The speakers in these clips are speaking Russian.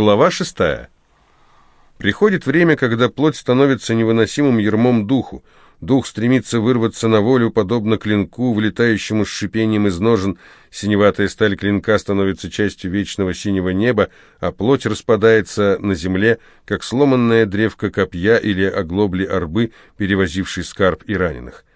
Глава шестая. Приходит время, когда плоть становится невыносимым ермом духу. Дух стремится вырваться на волю, подобно клинку, вылетающему с шипением из ножен. Синеватая сталь клинка становится частью вечного синего неба, а плоть распадается на земле, как сломанная древка копья или оглобли орбы, перевозившей скарб и раненых.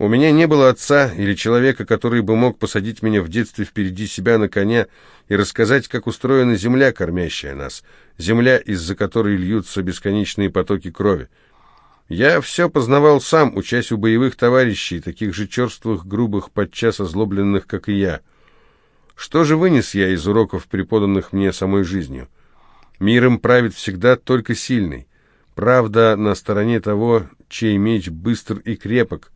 У меня не было отца или человека, который бы мог посадить меня в детстве впереди себя на коня, и рассказать, как устроена земля, кормящая нас, земля, из-за которой льются бесконечные потоки крови. Я все познавал сам, учась у боевых товарищей, таких же черствых, грубых, подчас озлобленных, как и я. Что же вынес я из уроков, преподанных мне самой жизнью? Миром правит всегда только сильный. Правда на стороне того, чей меч быстр и крепок,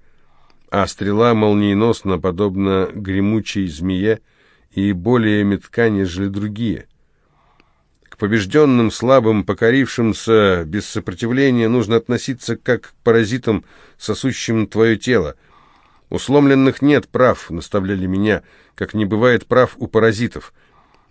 а стрела молниеносно, подобно гремучей змее, — и более метка, нежели другие. К побежденным, слабым, покорившимся без сопротивления нужно относиться как к паразитам, сосущим твое тело. «У сломленных нет прав», — наставляли меня, «как не бывает прав у паразитов».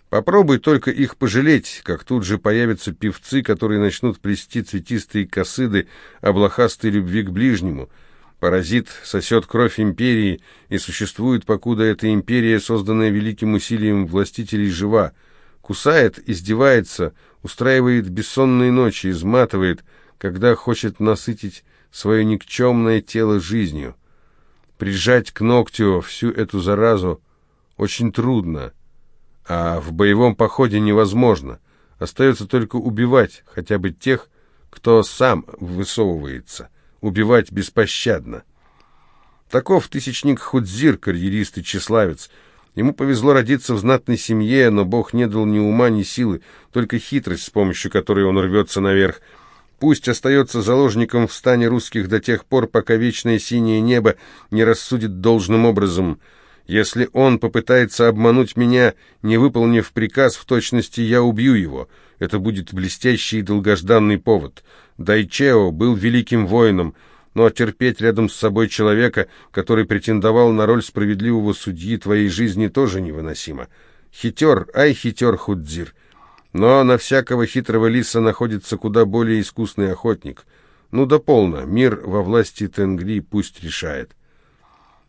Попробуй только их пожалеть, как тут же появятся певцы, которые начнут плести цветистые косыды о блохастой любви к ближнему — Паразит сосет кровь империи и существует, покуда эта империя, созданная великим усилием властителей, жива. Кусает, издевается, устраивает бессонные ночи, изматывает, когда хочет насытить свое никчемное тело жизнью. Прижать к ногтю всю эту заразу очень трудно, а в боевом походе невозможно. Остается только убивать хотя бы тех, кто сам высовывается убивать беспощадно. Таков тысячник Худзир, карьерист и тщеславец. Ему повезло родиться в знатной семье, но Бог не дал ни ума, ни силы, только хитрость, с помощью которой он рвется наверх. Пусть остается заложником в стане русских до тех пор, пока вечное синее небо не рассудит должным образом — если он попытается обмануть меня, не выполнив приказ в точности, я убью его. Это будет блестящий и долгожданный повод. Дайчео был великим воином, но терпеть рядом с собой человека, который претендовал на роль справедливого судьи твоей жизни, тоже невыносимо. Хитер, ай, хитер, Худзир. Но на всякого хитрого лиса находится куда более искусный охотник. Ну да полно, мир во власти Тенгри пусть решает.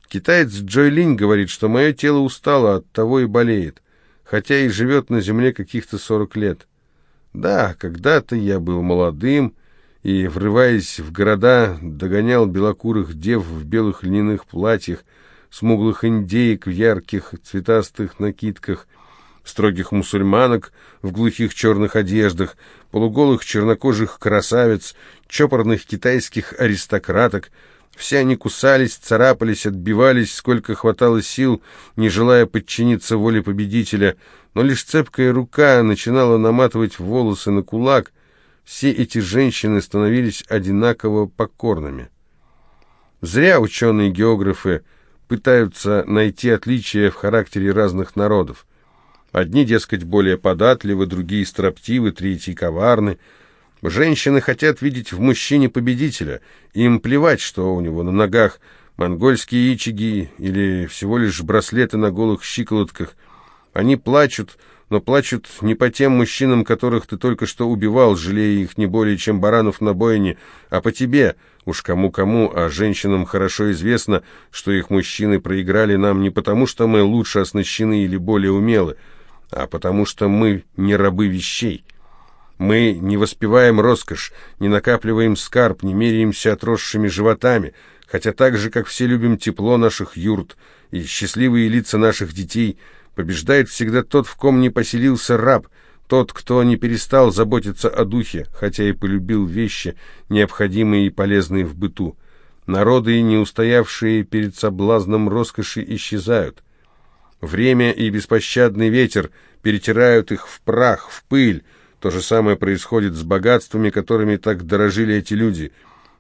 Китаец Джой Линь говорит, что мое тело устало от того и болеет, хотя и живет на земле каких-то 40 лет. Да, когда-то я был молодым и, врываясь в города, догонял белокурых дев в белых льняных платьях, смуглых индеек в ярких цветастых накидках, строгих мусульманок в глухих черных одеждах, полуголых чернокожих красавиц, чопорных китайских аристократок — все они кусались, царапались, отбивались, сколько хватало сил, не желая подчиниться воле победителя, но лишь цепкая рука начинала наматывать волосы на кулак. Все эти женщины становились одинаково покорными. Зря ученые-географы пытаются найти отличия в характере разных народов. Одни, дескать, более податливы, другие строптивы, третьи коварны — Женщины хотят видеть в мужчине победителя. Им плевать, что у него на ногах монгольские ичиги или всего лишь браслеты на голых щиколотках. Они плачут, но плачут не по тем мужчинам, которых ты только что убивал, жалея их не более, чем баранов на бойне, а по тебе. Уж кому-кому, а женщинам хорошо известно, что их мужчины проиграли нам не потому, что мы лучше оснащены или более умелы, а потому что мы не рабы вещей. Мы не воспеваем роскошь, не накапливаем скарб, не меряемся отросшими животами, хотя так же, как все любим тепло наших юрт и счастливые лица наших детей, побеждает всегда тот, в ком не поселился раб, тот, кто не перестал заботиться о духе, хотя и полюбил вещи, необходимые и полезные в быту. Народы, не устоявшие перед соблазном роскоши, исчезают. Время и беспощадный ветер перетирают их в прах, в пыль, то же самое происходит с богатствами, которыми так дорожили эти люди.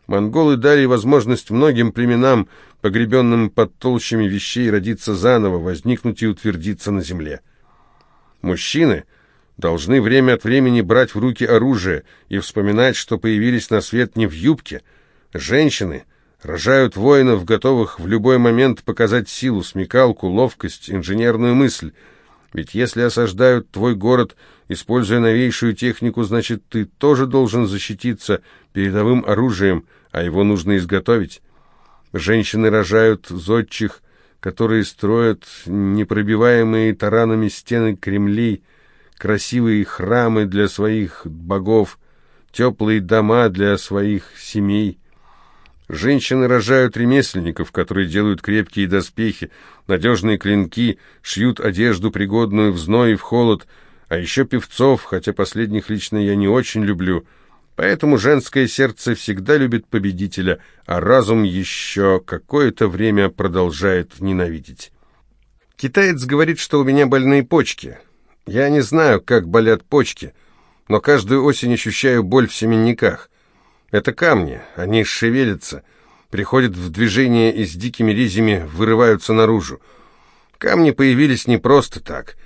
Монголы дали возможность многим племенам, погребенным под толщами вещей, родиться заново, возникнуть и утвердиться на земле. Мужчины должны время от времени брать в руки оружие и вспоминать, что появились на свет не в юбке. Женщины рожают воинов, готовых в любой момент показать силу, смекалку, ловкость, инженерную мысль. Ведь если осаждают твой город – Используя новейшую технику, значит, ты тоже должен защититься передовым оружием, а его нужно изготовить. Женщины рожают зодчих, которые строят непробиваемые таранами стены кремлей, красивые храмы для своих богов, теплые дома для своих семей. Женщины рожают ремесленников, которые делают крепкие доспехи, надежные клинки, шьют одежду, пригодную в зной и в холод – а еще певцов, хотя последних лично я не очень люблю. Поэтому женское сердце всегда любит победителя, а разум еще какое-то время продолжает ненавидеть. Китаец говорит, что у меня больные почки. Я не знаю, как болят почки, но каждую осень ощущаю боль в семенниках. Это камни, они шевелятся, приходят в движение и с дикими ризями вырываются наружу. Камни появились не просто так —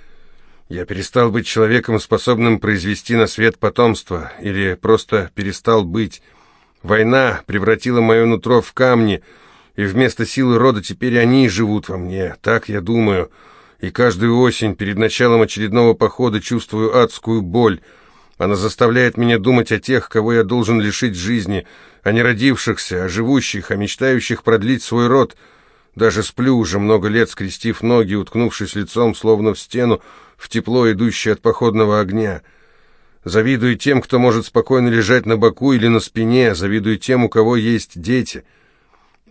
я перестал быть человеком, способным произвести на свет потомство, или просто перестал быть. Война превратила мое нутро в камни, и вместо силы рода теперь они живут во мне, так я думаю. И каждую осень перед началом очередного похода чувствую адскую боль. Она заставляет меня думать о тех, кого я должен лишить жизни, о не родившихся, о живущих, о мечтающих продлить свой род — даже с плюжа много лет скрестив ноги, уткнувшись лицом, словно в стену, в тепло, идущее от походного огня. Завидую тем, кто может спокойно лежать на боку или на спине, завидую тем, у кого есть дети.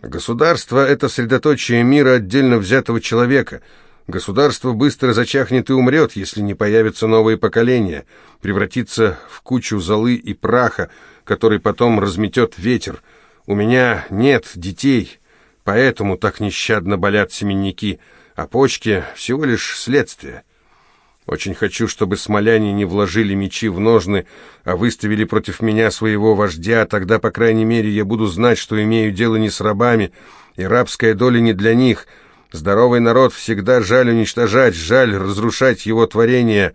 Государство — это средоточие мира отдельно взятого человека — Государство быстро зачахнет и умрет, если не появятся новые поколения, превратится в кучу золы и праха, который потом разметет ветер. У меня нет детей. Поэтому так нещадно болят семенники, а почки — всего лишь следствие. Очень хочу, чтобы смоляне не вложили мечи в ножны, а выставили против меня своего вождя, тогда, по крайней мере, я буду знать, что имею дело не с рабами, и рабская доля не для них. Здоровый народ всегда жаль уничтожать, жаль разрушать его творение.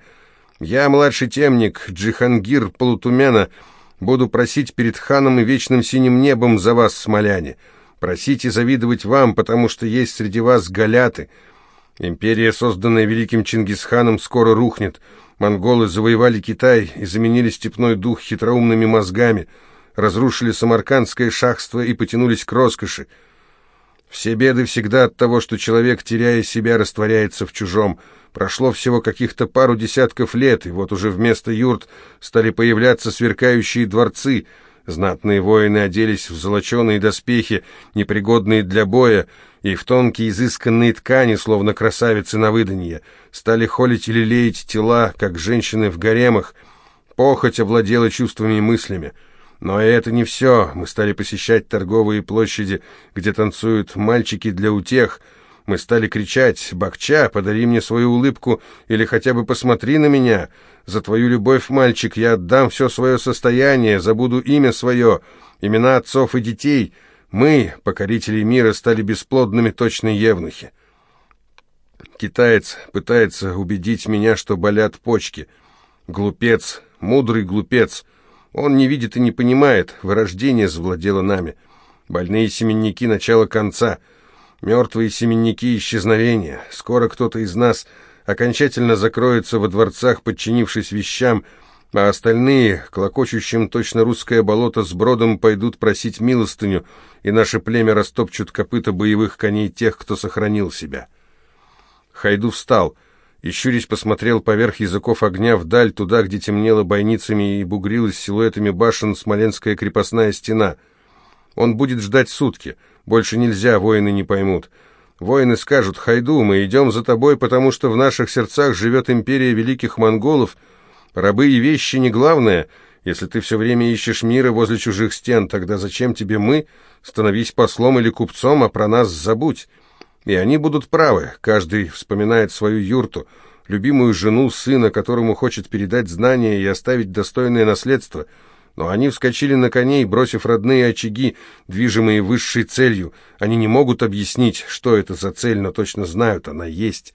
Я, младший темник, Джихангир Полутумена, буду просить перед ханом и вечным синим небом за вас, смоляне». Просите завидовать вам, потому что есть среди вас галяты. Империя, созданная великим Чингисханом, скоро рухнет. Монголы завоевали Китай и заменили степной дух хитроумными мозгами, разрушили самаркандское шахство и потянулись к роскоши. Все беды всегда от того, что человек, теряя себя, растворяется в чужом. Прошло всего каких-то пару десятков лет, и вот уже вместо юрт стали появляться сверкающие дворцы — Знатные воины оделись в золоченые доспехи, непригодные для боя, и в тонкие изысканные ткани, словно красавицы на выданье, стали холить и лелеять тела, как женщины в гаремах. Похоть овладела чувствами и мыслями. Но это не все. Мы стали посещать торговые площади, где танцуют мальчики для утех — мы стали кричать «Бакча, подари мне свою улыбку или хотя бы посмотри на меня! За твою любовь, мальчик, я отдам все свое состояние, забуду имя свое, имена отцов и детей. Мы, покорители мира, стали бесплодными точно евнухи». Китаец пытается убедить меня, что болят почки. Глупец, мудрый глупец. Он не видит и не понимает, вырождение завладело нами. Больные семенники начала конца — Мертвые семенники исчезновения. Скоро кто-то из нас окончательно закроется во дворцах, подчинившись вещам, а остальные, клокочущим точно русское болото с бродом, пойдут просить милостыню, и наше племя растопчут копыта боевых коней тех, кто сохранил себя. Хайду встал и, щурясь, посмотрел поверх языков огня вдаль, туда, где темнело бойницами и бугрилась силуэтами башен смоленская крепостная стена — он будет ждать сутки. Больше нельзя, воины не поймут. Воины скажут, «Хайду, мы идем за тобой, потому что в наших сердцах живет империя великих монголов. Рабы и вещи не главное. Если ты все время ищешь мира возле чужих стен, тогда зачем тебе мы? Становись послом или купцом, а про нас забудь». И они будут правы. Каждый вспоминает свою юрту, любимую жену, сына, которому хочет передать знания и оставить достойное наследство – но они вскочили на коней, бросив родные очаги, движимые высшей целью. Они не могут объяснить, что это за цель, но точно знают, она есть.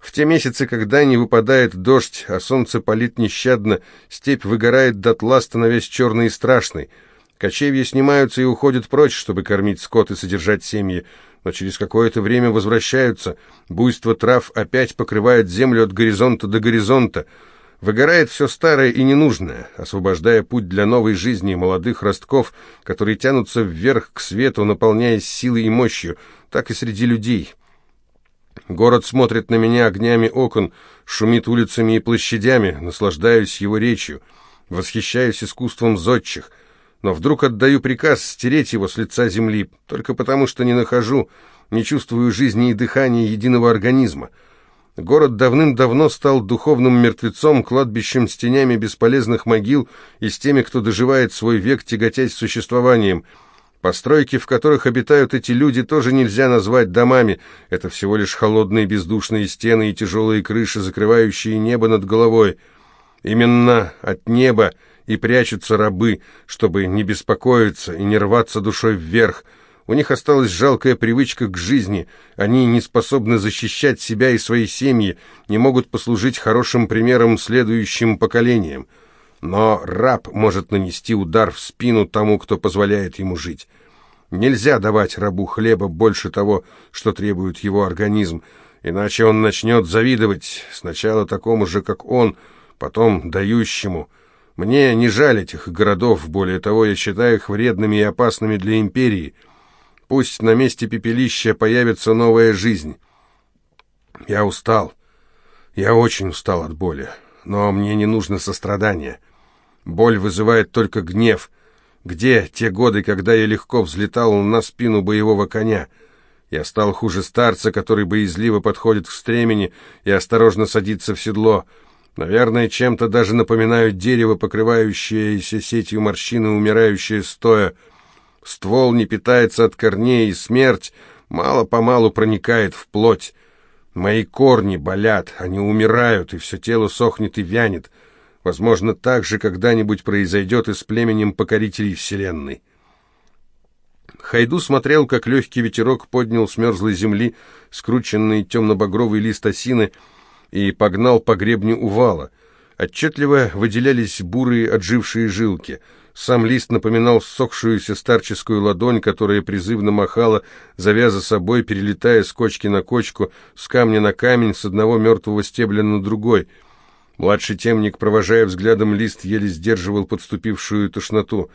В те месяцы, когда не выпадает дождь, а солнце палит нещадно, степь выгорает дотла, становясь черной и страшной. Кочевья снимаются и уходят прочь, чтобы кормить скот и содержать семьи, но через какое-то время возвращаются. Буйство трав опять покрывает землю от горизонта до горизонта — выгорает все старое и ненужное, освобождая путь для новой жизни молодых ростков, которые тянутся вверх к свету, наполняясь силой и мощью, так и среди людей. Город смотрит на меня огнями окон, шумит улицами и площадями, наслаждаюсь его речью, восхищаюсь искусством зодчих, но вдруг отдаю приказ стереть его с лица земли, только потому что не нахожу, не чувствую жизни и дыхания единого организма — Город давным-давно стал духовным мертвецом, кладбищем с тенями бесполезных могил и с теми, кто доживает свой век, тяготясь существованием. Постройки, в которых обитают эти люди, тоже нельзя назвать домами. Это всего лишь холодные бездушные стены и тяжелые крыши, закрывающие небо над головой. Именно от неба и прячутся рабы, чтобы не беспокоиться и не рваться душой вверх – у них осталась жалкая привычка к жизни. Они не способны защищать себя и свои семьи, не могут послужить хорошим примером следующим поколениям. Но раб может нанести удар в спину тому, кто позволяет ему жить. Нельзя давать рабу хлеба больше того, что требует его организм, иначе он начнет завидовать сначала такому же, как он, потом дающему. Мне не жаль этих городов, более того, я считаю их вредными и опасными для империи» пусть на месте пепелища появится новая жизнь. Я устал. Я очень устал от боли. Но мне не нужно сострадание. Боль вызывает только гнев. Где те годы, когда я легко взлетал на спину боевого коня? Я стал хуже старца, который боязливо подходит к стремени и осторожно садится в седло. Наверное, чем-то даже напоминают дерево, покрывающееся сетью морщины, умирающее стоя. Ствол не питается от корней, и смерть мало-помалу проникает в плоть. Мои корни болят, они умирают, и все тело сохнет и вянет. Возможно, так же когда-нибудь произойдет и с племенем покорителей Вселенной. Хайду смотрел, как легкий ветерок поднял с мерзлой земли скрученный темно-багровый лист осины и погнал по гребню увала. Отчетливо выделялись бурые отжившие жилки — сам лист напоминал ссохшуюся старческую ладонь, которая призывно махала, завя за собой, перелетая с кочки на кочку, с камня на камень, с одного мертвого стебля на другой. Младший темник, провожая взглядом лист, еле сдерживал подступившую тошноту.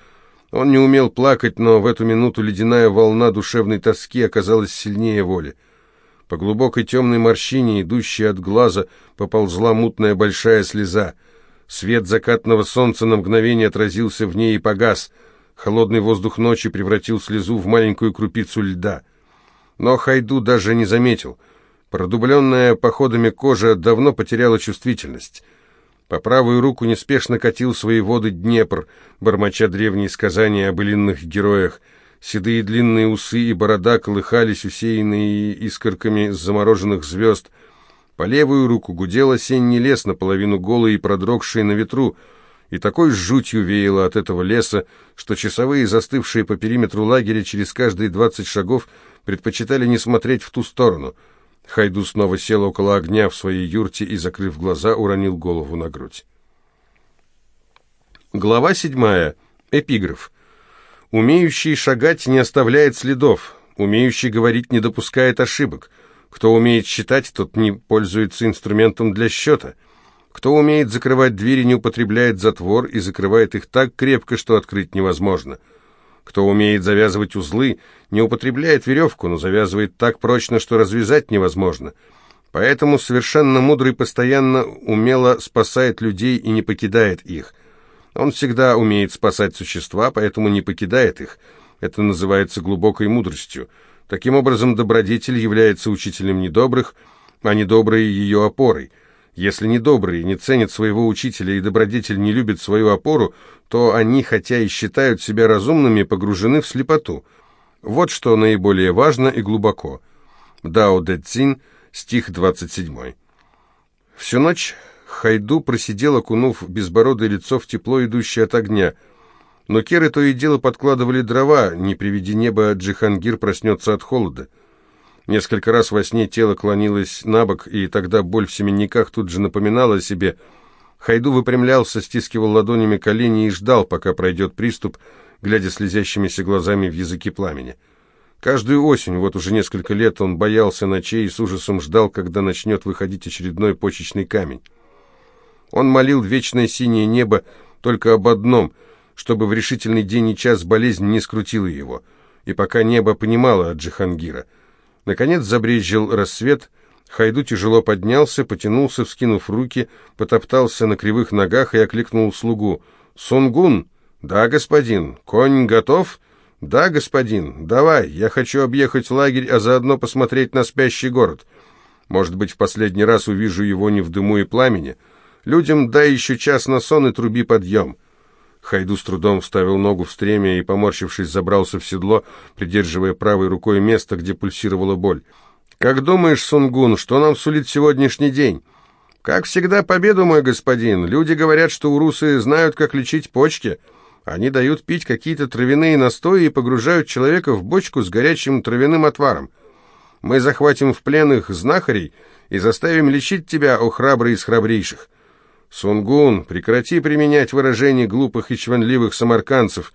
Он не умел плакать, но в эту минуту ледяная волна душевной тоски оказалась сильнее воли. По глубокой темной морщине, идущей от глаза, поползла мутная большая слеза — Свет закатного солнца на мгновение отразился в ней и погас. Холодный воздух ночи превратил слезу в маленькую крупицу льда. Но Хайду даже не заметил. Продубленная походами кожа давно потеряла чувствительность. По правую руку неспешно катил свои воды Днепр, бормоча древние сказания о былинных героях. Седые длинные усы и борода колыхались, усеянные искорками замороженных звезд — по левую руку гудел осенний лес, наполовину голый и продрогший на ветру, и такой жутью веяло от этого леса, что часовые, застывшие по периметру лагеря через каждые двадцать шагов, предпочитали не смотреть в ту сторону. Хайду снова сел около огня в своей юрте и, закрыв глаза, уронил голову на грудь. Глава седьмая. Эпиграф. «Умеющий шагать не оставляет следов, умеющий говорить не допускает ошибок». Кто умеет считать, тот не пользуется инструментом для счета. Кто умеет закрывать двери, не употребляет затвор и закрывает их так крепко, что открыть невозможно. Кто умеет завязывать узлы, не употребляет веревку, но завязывает так прочно, что развязать невозможно. Поэтому совершенно мудрый постоянно умело спасает людей и не покидает их. Он всегда умеет спасать существа, поэтому не покидает их. Это называется глубокой мудростью. Таким образом, добродетель является учителем недобрых, а недобрые ее опорой. Если недобрые не ценят своего учителя и добродетель не любит свою опору, то они, хотя и считают себя разумными, погружены в слепоту. Вот что наиболее важно и глубоко. Дао Дэ Цин, стих 27. Всю ночь Хайду просидел, окунув безбородое лицо в тепло, идущее от огня – но керы то и дело подкладывали дрова, не приведи небо, Джихангир проснется от холода. Несколько раз во сне тело клонилось на бок, и тогда боль в семенниках тут же напоминала о себе. Хайду выпрямлялся, стискивал ладонями колени и ждал, пока пройдет приступ, глядя слезящимися глазами в языки пламени. Каждую осень, вот уже несколько лет, он боялся ночей и с ужасом ждал, когда начнет выходить очередной почечный камень. Он молил вечное синее небо только об одном — чтобы в решительный день и час болезнь не скрутила его, и пока небо понимало от Джихангира. Наконец забрезжил рассвет, Хайду тяжело поднялся, потянулся, вскинув руки, потоптался на кривых ногах и окликнул слугу. «Сунгун!» «Да, господин!» «Конь готов?» «Да, господин, давай, я хочу объехать лагерь, а заодно посмотреть на спящий город. Может быть, в последний раз увижу его не в дыму и пламени. Людям дай еще час на сон и труби подъем. Хайду с трудом вставил ногу в стремя и, поморщившись, забрался в седло, придерживая правой рукой место, где пульсировала боль. «Как думаешь, Сунгун, что нам сулит сегодняшний день?» «Как всегда, победу, мой господин. Люди говорят, что урусы знают, как лечить почки. Они дают пить какие-то травяные настои и погружают человека в бочку с горячим травяным отваром. Мы захватим в пленных знахарей и заставим лечить тебя, о храбрый из храбрейших. «Сунгун, прекрати применять выражения глупых и чванливых самаркандцев.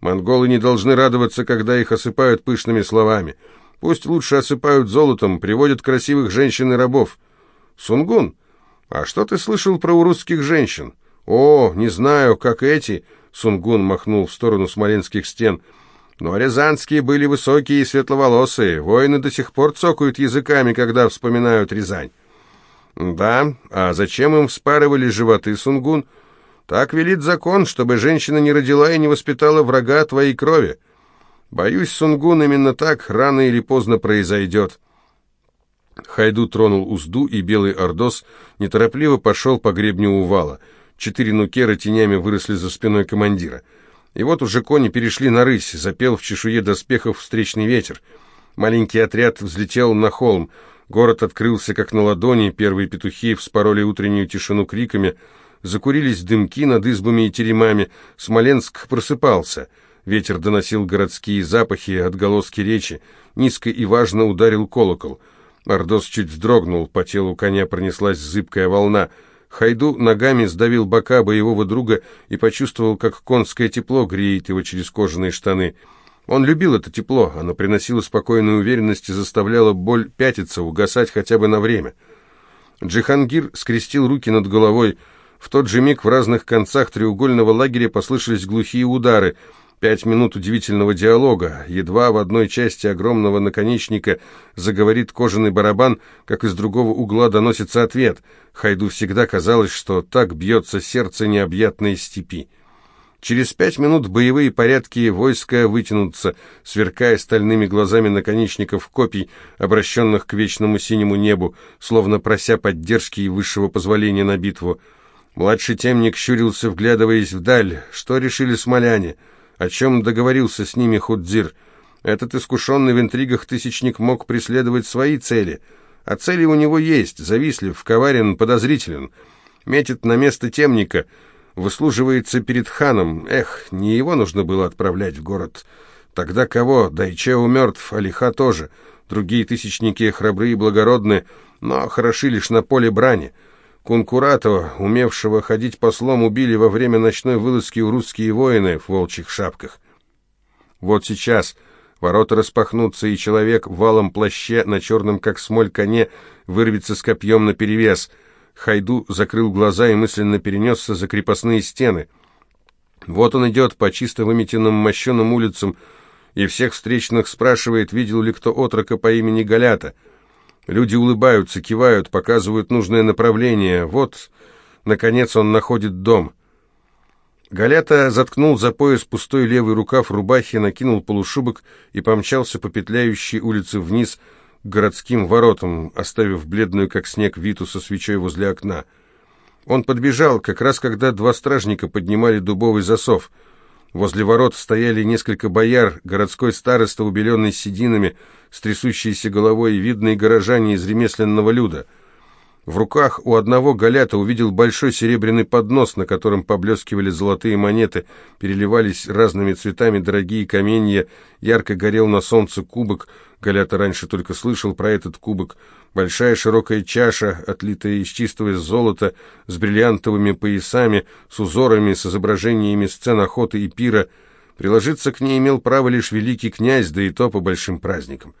Монголы не должны радоваться, когда их осыпают пышными словами. Пусть лучше осыпают золотом, приводят красивых женщин и рабов». «Сунгун, а что ты слышал про урусских женщин?» «О, не знаю, как эти...» — Сунгун махнул в сторону смоленских стен — но рязанские были высокие и светловолосые. Воины до сих пор цокают языками, когда вспоминают Рязань. «Да, а зачем им вспарывали животы, Сунгун? Так велит закон, чтобы женщина не родила и не воспитала врага твоей крови. Боюсь, Сунгун, именно так рано или поздно произойдет». Хайду тронул узду, и белый ордос неторопливо пошел по гребню увала. Четыре нукера тенями выросли за спиной командира. И вот уже кони перешли на рысь, запел в чешуе доспехов встречный ветер. Маленький отряд взлетел на холм. Город открылся как на ладони, первые петухи вспороли утреннюю тишину криками, закурились дымки над избами и теремами, Смоленск просыпался. Ветер доносил городские запахи, и отголоски речи, низко и важно ударил колокол. Ордос чуть вздрогнул, по телу коня пронеслась зыбкая волна. Хайду ногами сдавил бока боевого друга и почувствовал, как конское тепло греет его через кожаные штаны — он любил это тепло, оно приносило спокойную уверенность и заставляло боль пятиться, угасать хотя бы на время. Джихангир скрестил руки над головой. В тот же миг в разных концах треугольного лагеря послышались глухие удары. Пять минут удивительного диалога. Едва в одной части огромного наконечника заговорит кожаный барабан, как из другого угла доносится ответ. Хайду всегда казалось, что так бьется сердце необъятной степи. Через пять минут боевые порядки войска вытянутся, сверкая стальными глазами наконечников копий, обращенных к вечному синему небу, словно прося поддержки и высшего позволения на битву. Младший темник щурился, вглядываясь вдаль. Что решили смоляне? О чем договорился с ними Худзир? Этот искушенный в интригах тысячник мог преследовать свои цели. А цели у него есть. Завистлив, коварен, подозрителен. Метит на место темника — выслуживается перед ханом. Эх, не его нужно было отправлять в город. Тогда кого? Дайчеу мертв, Алиха тоже. Другие тысячники храбры и благородны, но хороши лишь на поле брани. Кункуратова, умевшего ходить послом, убили во время ночной вылазки у русские воины в волчьих шапках. Вот сейчас ворота распахнутся, и человек в валом плаще на черном, как смоль, коне вырвется с копьем наперевес — Хайду закрыл глаза и мысленно перенесся за крепостные стены. Вот он идет по чисто выметенным мощеным улицам, и всех встречных спрашивает, видел ли кто отрока по имени Галята. Люди улыбаются, кивают, показывают нужное направление. Вот, наконец, он находит дом. Галята заткнул за пояс пустой левый рукав рубахи, накинул полушубок и помчался по петляющей улице вниз, городским воротам, оставив бледную, как снег, Виту со свечой возле окна. Он подбежал, как раз когда два стражника поднимали дубовый засов. Возле ворот стояли несколько бояр, городской староста, убеленный сединами, с трясущейся головой, видные горожане из ремесленного люда. В руках у одного галята увидел большой серебряный поднос, на котором поблескивали золотые монеты, переливались разными цветами дорогие каменья, ярко горел на солнце кубок — Галята раньше только слышал про этот кубок. Большая широкая чаша, отлитая из чистого золота, с бриллиантовыми поясами, с узорами, с изображениями сцен охоты и пира. Приложиться к ней имел право лишь великий князь, да и то по большим праздникам.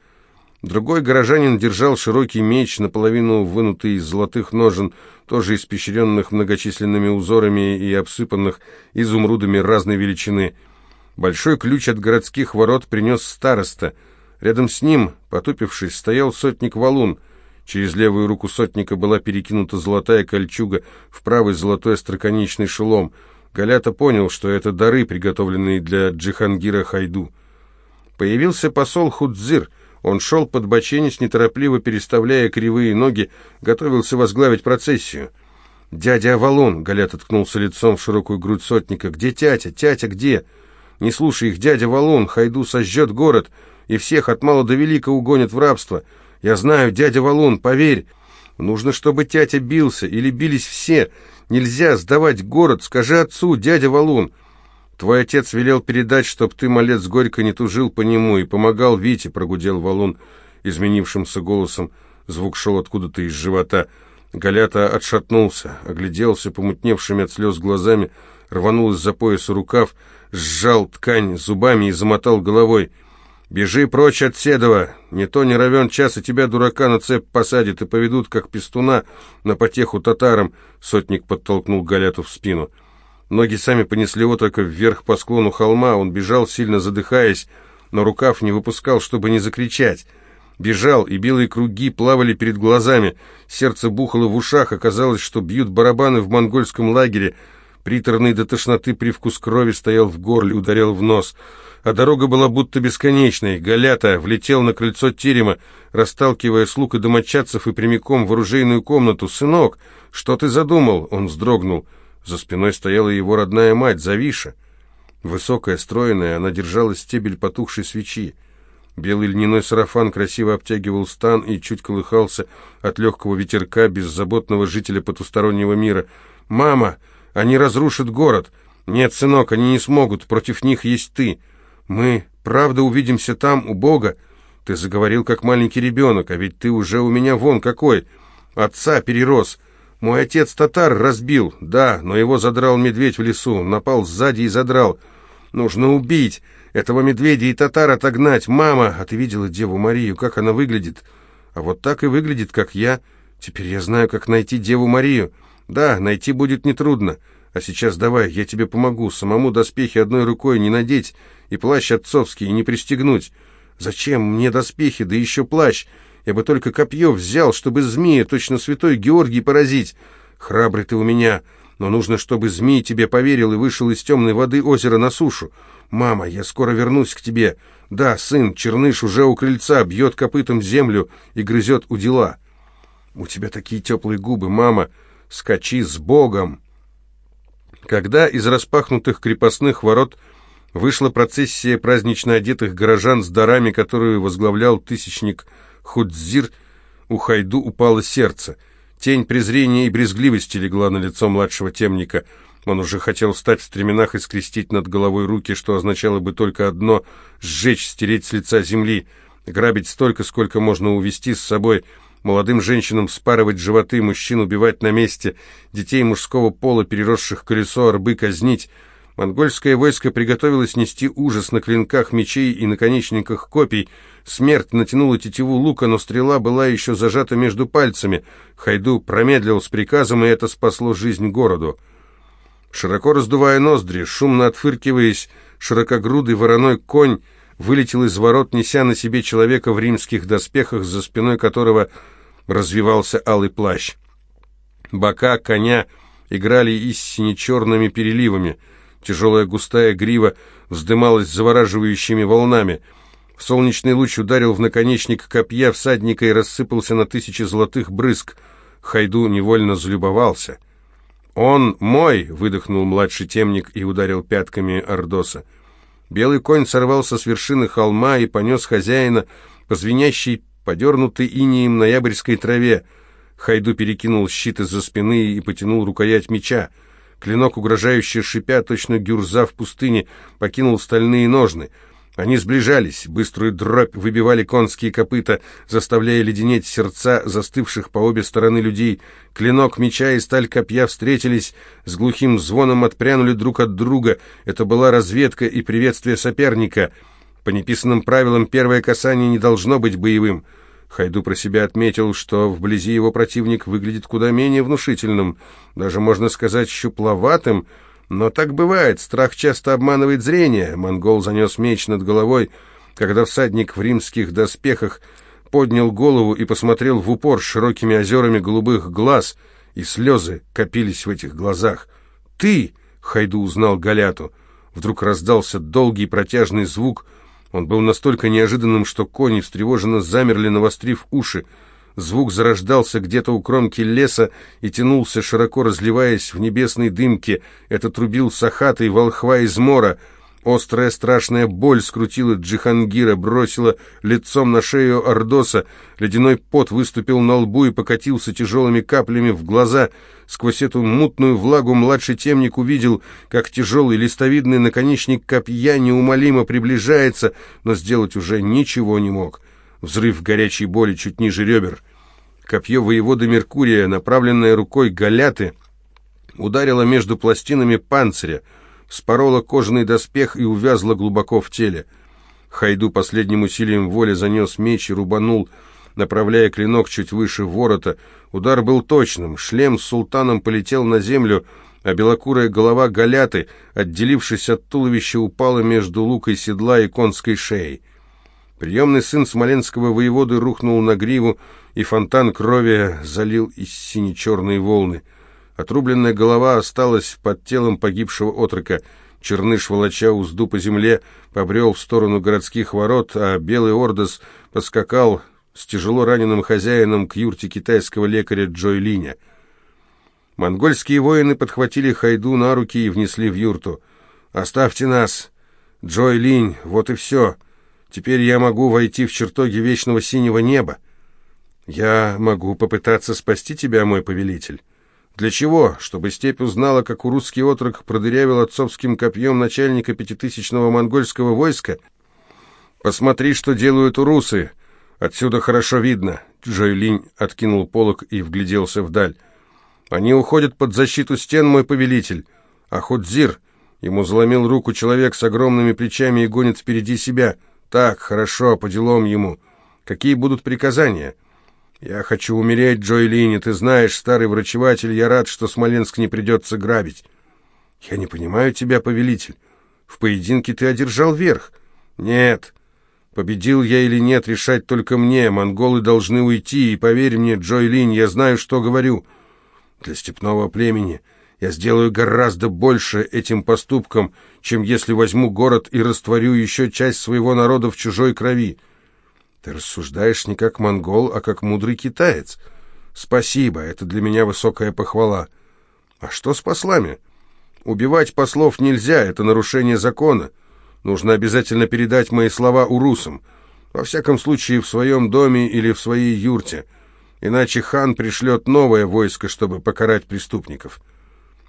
Другой горожанин держал широкий меч, наполовину вынутый из золотых ножен, тоже испещренных многочисленными узорами и обсыпанных изумрудами разной величины. Большой ключ от городских ворот принес староста — Рядом с ним, потупившись, стоял сотник валун. Через левую руку сотника была перекинута золотая кольчуга, в правый золотой остроконечный шелом. Галята понял, что это дары, приготовленные для Джихангира Хайду. Появился посол Худзир. Он шел под боченец, неторопливо переставляя кривые ноги, готовился возглавить процессию. «Дядя Авалон!» — Галят откнулся лицом в широкую грудь сотника. «Где тятя? Тятя где?» «Не слушай их, дядя Валун! Хайду сожжет город!» и всех от мала до велика угонят в рабство. Я знаю, дядя Валун, поверь, нужно, чтобы тятя бился или бились все. Нельзя сдавать город, скажи отцу, дядя Валун. Твой отец велел передать, чтоб ты, малец, горько не тужил по нему и помогал Вите, прогудел Валун изменившимся голосом. Звук шел откуда-то из живота. Галята отшатнулся, огляделся помутневшими от слез глазами, рванул из-за пояса рукав, сжал ткань зубами и замотал головой. Бежи прочь от Седова, не то не равен час, и тебя, дурака, на цепь посадят и поведут, как пестуна, на потеху татарам», — сотник подтолкнул Галяту в спину. Ноги сами понесли его только вверх по склону холма, он бежал, сильно задыхаясь, но рукав не выпускал, чтобы не закричать. Бежал, и белые круги плавали перед глазами, сердце бухало в ушах, оказалось, что бьют барабаны в монгольском лагере, приторный до тошноты привкус крови стоял в горле, ударял в нос — а дорога была будто бесконечной. Галята влетел на крыльцо терема, расталкивая слуг и домочадцев и прямиком в оружейную комнату. «Сынок, что ты задумал?» Он вздрогнул. За спиной стояла его родная мать, Завиша. Высокая, стройная, она держала стебель потухшей свечи. Белый льняной сарафан красиво обтягивал стан и чуть колыхался от легкого ветерка беззаботного жителя потустороннего мира. «Мама, они разрушат город!» «Нет, сынок, они не смогут, против них есть ты!» Мы, правда, увидимся там, у Бога. Ты заговорил, как маленький ребенок, а ведь ты уже у меня вон какой. Отца перерос. Мой отец татар разбил, да, но его задрал медведь в лесу, напал сзади и задрал. Нужно убить, этого медведя и татар отогнать. Мама, а ты видела Деву Марию, как она выглядит? А вот так и выглядит, как я. Теперь я знаю, как найти Деву Марию. Да, найти будет нетрудно. А сейчас давай, я тебе помогу, самому доспехи одной рукой не надеть» и плащ отцовский, и не пристегнуть. Зачем мне доспехи, да еще плащ? Я бы только копье взял, чтобы змея, точно святой Георгий, поразить. Храбрый ты у меня, но нужно, чтобы змей тебе поверил и вышел из темной воды озера на сушу. Мама, я скоро вернусь к тебе. Да, сын, черныш уже у крыльца, бьет копытом землю и грызет у дела. У тебя такие теплые губы, мама. Скачи с Богом. Когда из распахнутых крепостных ворот вышла процессия празднично одетых горожан с дарами, которую возглавлял тысячник Худзир, у Хайду упало сердце. Тень презрения и брезгливости легла на лицо младшего темника. Он уже хотел встать в стременах и скрестить над головой руки, что означало бы только одно — сжечь, стереть с лица земли, грабить столько, сколько можно увести с собой — молодым женщинам спарывать животы, мужчин убивать на месте, детей мужского пола, переросших колесо, арбы казнить. Монгольское войско приготовилось нести ужас на клинках мечей и наконечниках копий. Смерть натянула тетиву лука, но стрела была еще зажата между пальцами. Хайду промедлил с приказом, и это спасло жизнь городу. Широко раздувая ноздри, шумно отфыркиваясь, широкогрудый вороной конь вылетел из ворот, неся на себе человека в римских доспехах, за спиной которого развивался алый плащ. Бока коня играли истине черными переливами — Тяжелая густая грива вздымалась завораживающими волнами. Солнечный луч ударил в наконечник копья всадника и рассыпался на тысячи золотых брызг. Хайду невольно залюбовался. «Он мой!» — выдохнул младший темник и ударил пятками Ордоса. Белый конь сорвался с вершины холма и понес хозяина по звенящей, подернутой инеем ноябрьской траве. Хайду перекинул щит из-за спины и потянул рукоять меча. Клинок, угрожающе шипя, точно гюрза в пустыне, покинул стальные ножны. Они сближались, быструю дробь выбивали конские копыта, заставляя леденеть сердца застывших по обе стороны людей. Клинок меча и сталь копья встретились, с глухим звоном отпрянули друг от друга. Это была разведка и приветствие соперника. По неписанным правилам первое касание не должно быть боевым — Хайду про себя отметил, что вблизи его противник выглядит куда менее внушительным, даже, можно сказать, щупловатым, но так бывает, страх часто обманывает зрение. Монгол занес меч над головой, когда всадник в римских доспехах поднял голову и посмотрел в упор широкими озерами голубых глаз, и слезы копились в этих глазах. «Ты!» — Хайду узнал Галяту. Вдруг раздался долгий протяжный звук — он был настолько неожиданным, что кони встревоженно замерли, навострив уши. Звук зарождался где-то у кромки леса и тянулся, широко разливаясь в небесной дымке. Это трубил сахатый волхва из мора — Острая страшная боль скрутила Джихангира, бросила лицом на шею Ордоса. Ледяной пот выступил на лбу и покатился тяжелыми каплями в глаза. Сквозь эту мутную влагу младший темник увидел, как тяжелый листовидный наконечник копья неумолимо приближается, но сделать уже ничего не мог. Взрыв горячей боли чуть ниже ребер. Копье воевода Меркурия, направленное рукой Галяты, ударило между пластинами панциря — спорола кожаный доспех и увязла глубоко в теле. Хайду последним усилием воли занес меч и рубанул, направляя клинок чуть выше ворота. Удар был точным, шлем с султаном полетел на землю, а белокурая голова Галяты, отделившись от туловища, упала между лукой седла и конской шеей. Приемный сын смоленского воеводы рухнул на гриву, и фонтан крови залил из сине-черной волны — Отрубленная голова осталась под телом погибшего отрока. Черныш, волоча узду по земле, побрел в сторону городских ворот, а белый ордос поскакал с тяжело раненым хозяином к юрте китайского лекаря Джой Линя. Монгольские воины подхватили Хайду на руки и внесли в юрту. «Оставьте нас! Джой Линь, вот и все! Теперь я могу войти в чертоги вечного синего неба!» «Я могу попытаться спасти тебя, мой повелитель!» Для чего? Чтобы степь узнала, как у урусский отрок продырявил отцовским копьем начальника пятитысячного монгольского войска? Посмотри, что делают у русы. Отсюда хорошо видно. Джойлинь откинул полог и вгляделся вдаль. Они уходят под защиту стен, мой повелитель. А Худзир... Ему заломил руку человек с огромными плечами и гонит впереди себя. Так, хорошо, по делам ему. Какие будут приказания?» Я хочу умереть, Джоэлини, ты знаешь, старый врачеватель, я рад, что Смоленск не придется грабить. Я не понимаю тебя, повелитель. В поединке ты одержал верх. Нет. Победил я или нет, решать только мне. Монголы должны уйти, и поверь мне, Джоэлини, я знаю, что говорю. Для степного племени я сделаю гораздо больше этим поступком, чем если возьму город и растворю еще часть своего народа в чужой крови. Ты рассуждаешь не как монгол, а как мудрый китаец. Спасибо, это для меня высокая похвала. А что с послами? Убивать послов нельзя, это нарушение закона. Нужно обязательно передать мои слова урусам. Во всяком случае, в своем доме или в своей юрте. Иначе хан пришлет новое войско, чтобы покарать преступников.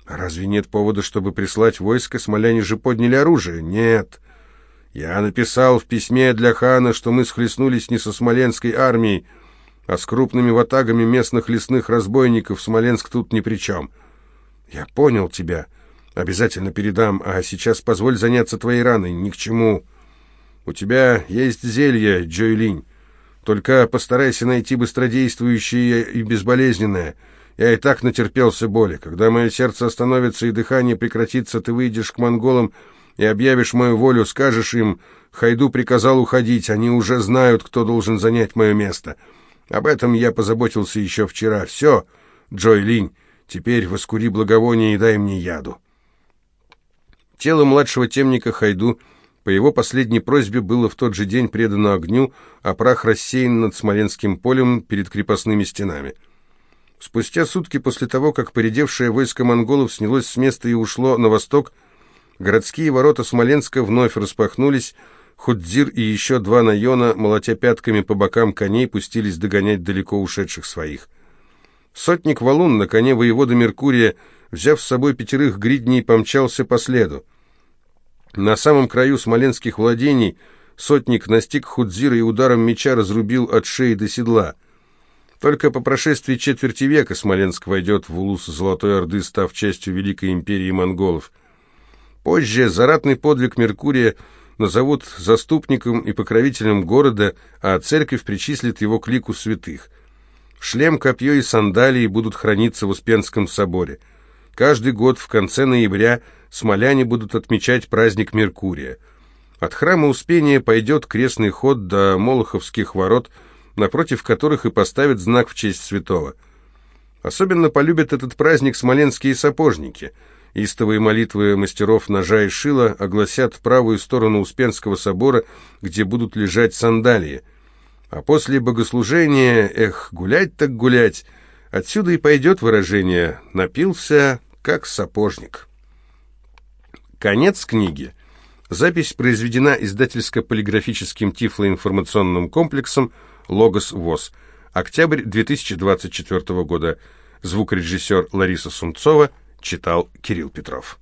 А разве нет повода, чтобы прислать войско? Смоляне же подняли оружие. Нет. Я написал в письме для хана, что мы схлестнулись не со смоленской армией, а с крупными ватагами местных лесных разбойников. Смоленск тут ни при чем. Я понял тебя. Обязательно передам, а сейчас позволь заняться твоей раной. Ни к чему. У тебя есть зелье, Джойлинь. Только постарайся найти быстродействующее и безболезненное. Я и так натерпелся боли. Когда мое сердце остановится и дыхание прекратится, ты выйдешь к монголам и объявишь мою волю, скажешь им, Хайду приказал уходить, они уже знают, кто должен занять мое место. Об этом я позаботился еще вчера. Все, Джой Линь, теперь воскури благовоние и дай мне яду». Тело младшего темника Хайду по его последней просьбе было в тот же день предано огню, а прах рассеян над Смоленским полем перед крепостными стенами. Спустя сутки после того, как поредевшее войско монголов снялось с места и ушло на восток, Городские ворота Смоленска вновь распахнулись, Худзир и еще два наёна, молотя пятками по бокам коней, пустились догонять далеко ушедших своих. Сотник Валун на коне воевода Меркурия, взяв с собой пятерых гридней, помчался по следу. На самом краю смоленских владений сотник настиг Худзира и ударом меча разрубил от шеи до седла. Только по прошествии четверти века Смоленск войдет в улус Золотой Орды, став частью Великой империи монголов. Позже заратный подвиг Меркурия назовут заступником и покровителем города, а церковь причислит его к лику святых. Шлем, копье и сандалии будут храниться в Успенском соборе. Каждый год в конце ноября смоляне будут отмечать праздник Меркурия. От храма Успения пойдет крестный ход до Молоховских ворот, напротив которых и поставят знак в честь святого. Особенно полюбят этот праздник смоленские сапожники – Истовые молитвы мастеров ножа и шила огласят правую сторону Успенского собора, где будут лежать сандалии. А после богослужения, эх, гулять так гулять, отсюда и пойдет выражение «напился, как сапожник». Конец книги. Запись произведена издательско-полиграфическим тифлоинформационным комплексом «Логос ВОЗ». Октябрь 2024 года. Звукорежиссер Лариса Сумцова – читал Кирилл Петров.